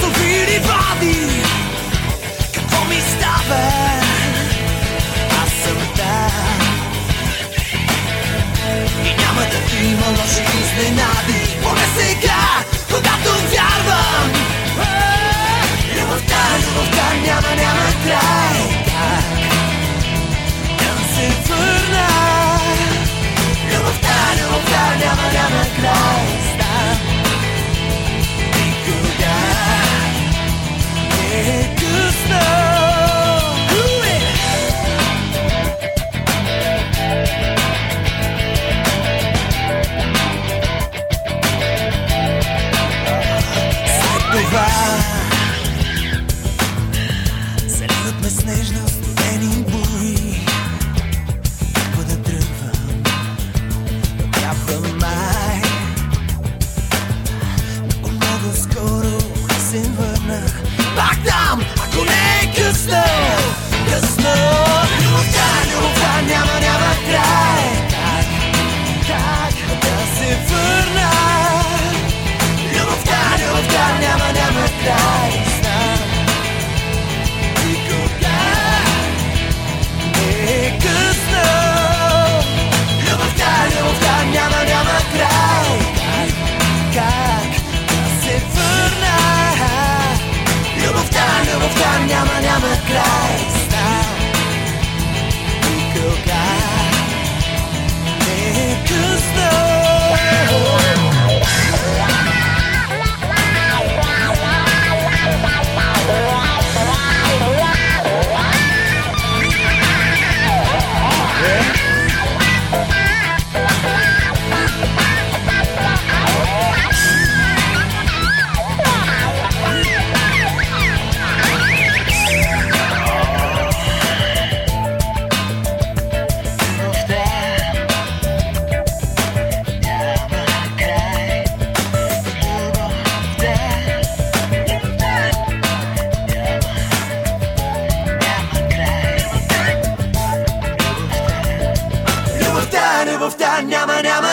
le fosofili compromise. Dynamite, dynamite.